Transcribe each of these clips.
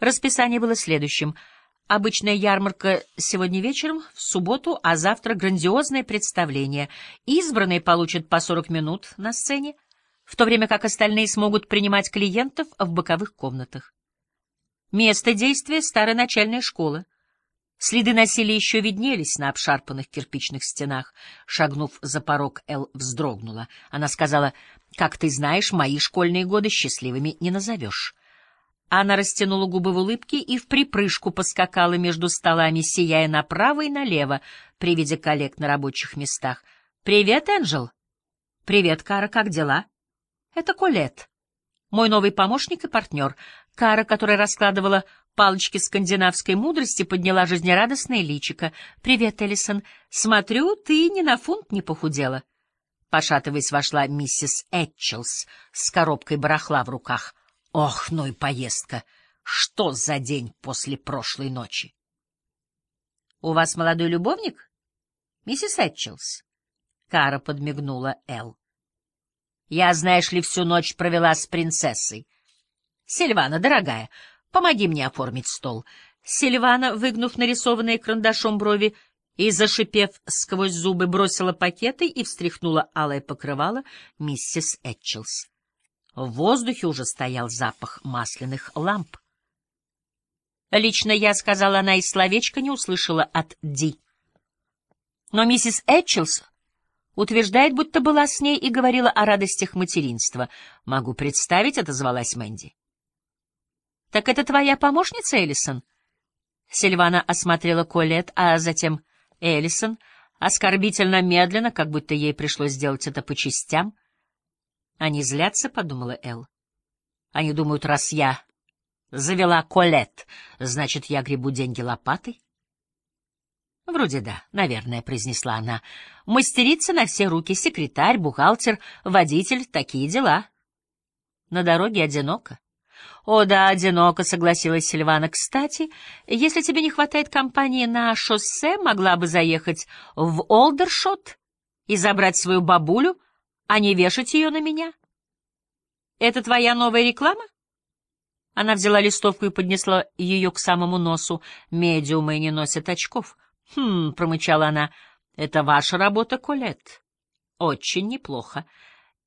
Расписание было следующим. Обычная ярмарка сегодня вечером, в субботу, а завтра грандиозное представление. Избранные получат по 40 минут на сцене, в то время как остальные смогут принимать клиентов в боковых комнатах. Место действия — старая начальная школа. Следы насилия еще виднелись на обшарпанных кирпичных стенах. Шагнув за порог, Эл вздрогнула. Она сказала, «Как ты знаешь, мои школьные годы счастливыми не назовешь». Она растянула губы в улыбке и в припрыжку поскакала между столами, сияя направо и налево при виде коллег на рабочих местах. «Привет, Энджел!» «Привет, Кара, как дела?» «Это Колет, мой новый помощник и партнер. Кара, которая раскладывала палочки скандинавской мудрости, подняла жизнерадостное личико. «Привет, Эллисон. Смотрю, ты ни на фунт не похудела». Пошатываясь, вошла миссис Этчелс с коробкой барахла в руках — Ох, ну и поездка! Что за день после прошлой ночи? — У вас молодой любовник? — Миссис Этчелс. Кара подмигнула Эл. — Я, знаешь ли, всю ночь провела с принцессой. — Сильвана, дорогая, помоги мне оформить стол. Сильвана, выгнув нарисованные карандашом брови и, зашипев сквозь зубы, бросила пакеты и встряхнула алое покрывало миссис Этчелс. В воздухе уже стоял запах масляных ламп. Лично я, — сказала она, — и словечко не услышала от Ди. Но миссис Этчелс утверждает, будто была с ней и говорила о радостях материнства. Могу представить, — отозвалась Мэнди. — Так это твоя помощница, Эллисон? Сильвана осмотрела Колет, а затем Эллисон, оскорбительно медленно, как будто ей пришлось сделать это по частям — они злятся, — подумала Эл. Они думают, раз я завела Колет, значит, я гребу деньги лопатой? Вроде да, наверное, — произнесла она. Мастерица на все руки, секретарь, бухгалтер, водитель, такие дела. На дороге одиноко. «О, да, одиноко», — согласилась Сильвана. «Кстати, если тебе не хватает компании на шоссе, могла бы заехать в Олдершот и забрать свою бабулю а не вешать ее на меня? Это твоя новая реклама? Она взяла листовку и поднесла ее к самому носу. Медиумы не носят очков. Хм, промычала она. Это ваша работа, Колет. Очень неплохо.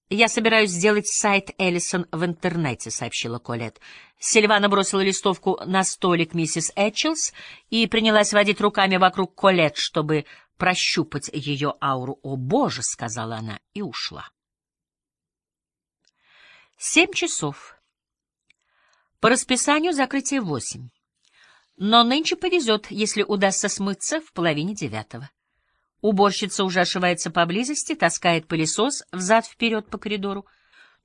Я собираюсь сделать сайт Эллисон в интернете, сообщила Колет. Сильвана бросила листовку на столик миссис Этчелс и принялась водить руками вокруг Колет, чтобы прощупать ее ауру. «О, Боже!» — сказала она и ушла. Семь часов. По расписанию закрытие восемь. Но нынче повезет, если удастся смыться в половине девятого. Уборщица уже ошивается поблизости, таскает пылесос взад-вперед по коридору.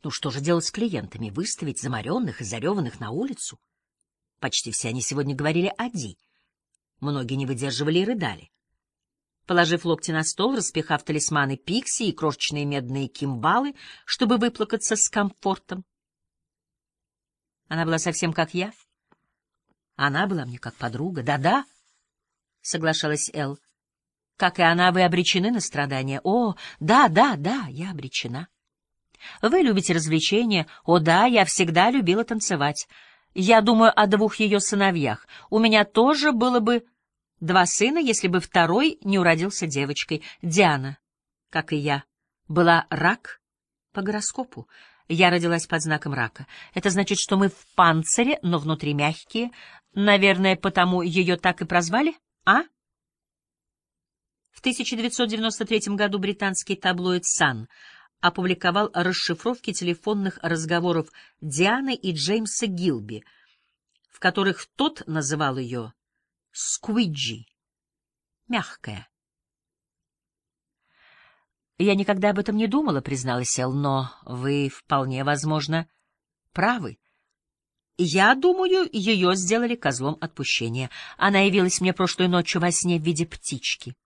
Ну что же делать с клиентами? Выставить замаренных и зареванных на улицу? Почти все они сегодня говорили о Ди. Многие не выдерживали и рыдали. Положив локти на стол, распихав талисманы Пикси и крошечные медные кимбалы, чтобы выплакаться с комфортом. Она была совсем как я. Она была мне как подруга. Да-да, соглашалась Эл. Как и она, вы обречены на страдания. О, да, да, да, я обречена. Вы любите развлечения. О, да, я всегда любила танцевать. Я думаю о двух ее сыновьях. У меня тоже было бы Два сына, если бы второй не уродился девочкой. Диана, как и я, была рак по гороскопу. Я родилась под знаком рака. Это значит, что мы в панцире, но внутри мягкие. Наверное, потому ее так и прозвали, а? В 1993 году британский таблоид «Сан» опубликовал расшифровки телефонных разговоров Дианы и Джеймса Гилби, в которых тот называл ее Сквиджи. Мягкая. Я никогда об этом не думала, призналась Эл, но вы вполне возможно правы. Я думаю, ее сделали козлом отпущения. Она явилась мне прошлой ночью во сне в виде птички.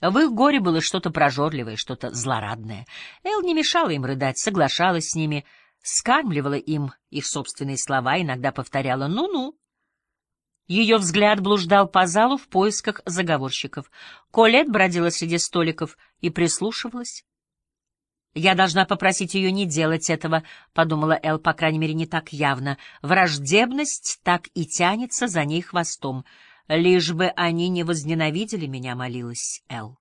В их горе было что-то прожорливое, что-то злорадное. Эл не мешала им рыдать, соглашалась с ними, скармливала им их собственные слова, иногда повторяла «ну-ну». Ее взгляд блуждал по залу в поисках заговорщиков. Колет бродила среди столиков и прислушивалась. «Я должна попросить ее не делать этого», — подумала Эл, по крайней мере, не так явно. «Враждебность так и тянется за ней хвостом. Лишь бы они не возненавидели меня», — молилась Эл.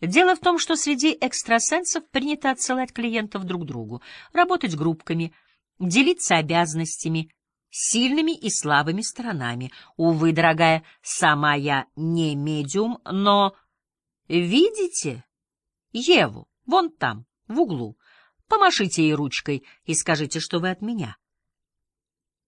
Дело в том, что среди экстрасенсов принято отсылать клиентов друг другу, работать группками, делиться обязанностями, сильными и слабыми сторонами. Увы, дорогая, сама я не медиум, но... Видите Еву, вон там, в углу? Помашите ей ручкой и скажите, что вы от меня.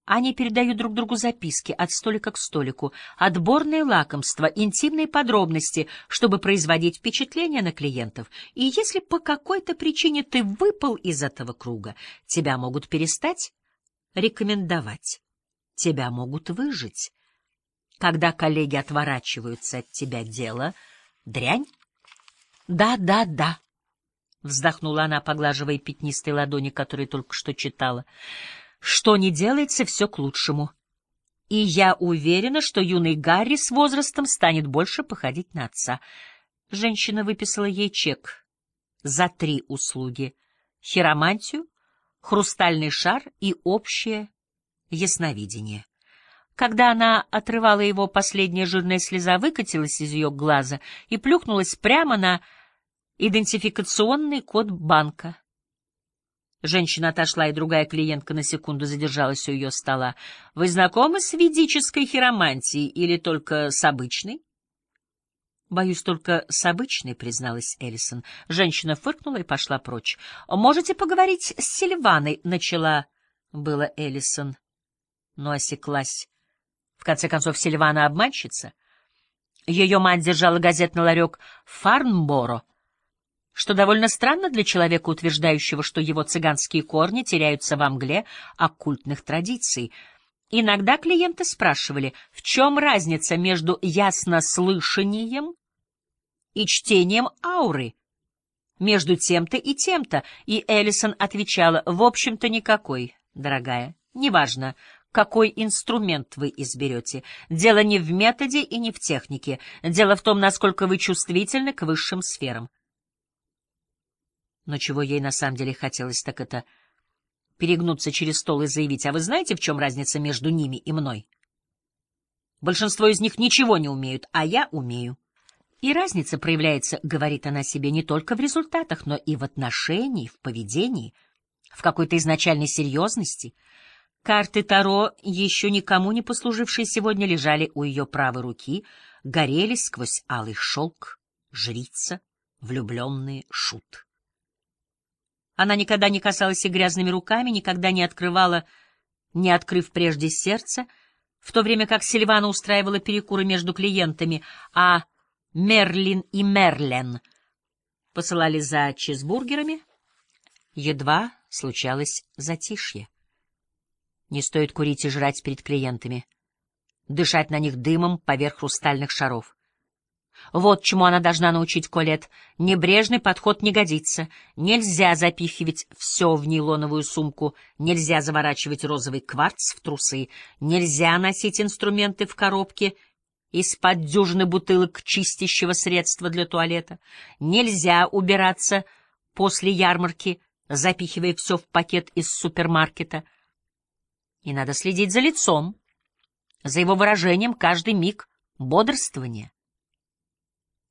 Они передают друг другу записки от столика к столику, отборные лакомства, интимные подробности, чтобы производить впечатление на клиентов. И если по какой-то причине ты выпал из этого круга, тебя могут перестать рекомендовать, тебя могут выжить. Когда коллеги отворачиваются от тебя, дело — дрянь. Да, да, да, — вздохнула она, поглаживая пятнистой ладони, которые только что читала. Что не делается, все к лучшему. И я уверена, что юный Гарри с возрастом станет больше походить на отца. Женщина выписала ей чек за три услуги — хиромантию, хрустальный шар и общее ясновидение. Когда она отрывала его, последняя жирная слеза выкатилась из ее глаза и плюхнулась прямо на идентификационный код банка. Женщина отошла, и другая клиентка на секунду задержалась у ее стола. — Вы знакомы с ведической хиромантией или только с обычной? — Боюсь, только с обычной, — призналась Эллисон. Женщина фыркнула и пошла прочь. — Можете поговорить с Сильваной? — начала была Эллисон, но осеклась. В конце концов, Сильвана — обманщица. Ее мать держала газетный ларек «Фарнборо», что довольно странно для человека, утверждающего, что его цыганские корни теряются во мгле оккультных традиций. Иногда клиенты спрашивали, в чем разница между яснослышанием и чтением ауры, между тем-то и тем-то, и Эллисон отвечала, в общем-то, никакой, дорогая, неважно, какой инструмент вы изберете. Дело не в методе и не в технике, дело в том, насколько вы чувствительны к высшим сферам. Но чего ей на самом деле хотелось, так это перегнуться через стол и заявить, а вы знаете, в чем разница между ними и мной? Большинство из них ничего не умеют, а я умею. И разница проявляется, говорит она себе, не только в результатах, но и в отношении, в поведении, в какой-то изначальной серьезности. Карты Таро, еще никому не послужившие сегодня, лежали у ее правой руки, горели сквозь алый шелк, жрица, влюбленные шут. Она никогда не касалась их грязными руками, никогда не открывала, не открыв прежде сердце, в то время как Сильвана устраивала перекуры между клиентами, а Мерлин и Мерлен посылали за чизбургерами, едва случалось затишье. Не стоит курить и жрать перед клиентами, дышать на них дымом поверх хрустальных шаров. Вот чему она должна научить Колет. Небрежный подход не годится. Нельзя запихивать все в нейлоновую сумку, нельзя заворачивать розовый кварц в трусы, нельзя носить инструменты в коробке из-под дюжины бутылок чистящего средства для туалета, нельзя убираться после ярмарки, запихивая все в пакет из супермаркета. И надо следить за лицом, за его выражением каждый миг бодрствования.